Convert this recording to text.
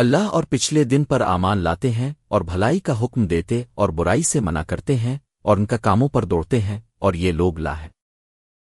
اللہ اور پچھلے دن پر امان لاتے ہیں اور بھلائی کا حکم دیتے اور برائی سے منع کرتے ہیں اور ان کا کاموں پر دوڑتے ہیں اور یہ لوگ لا ہے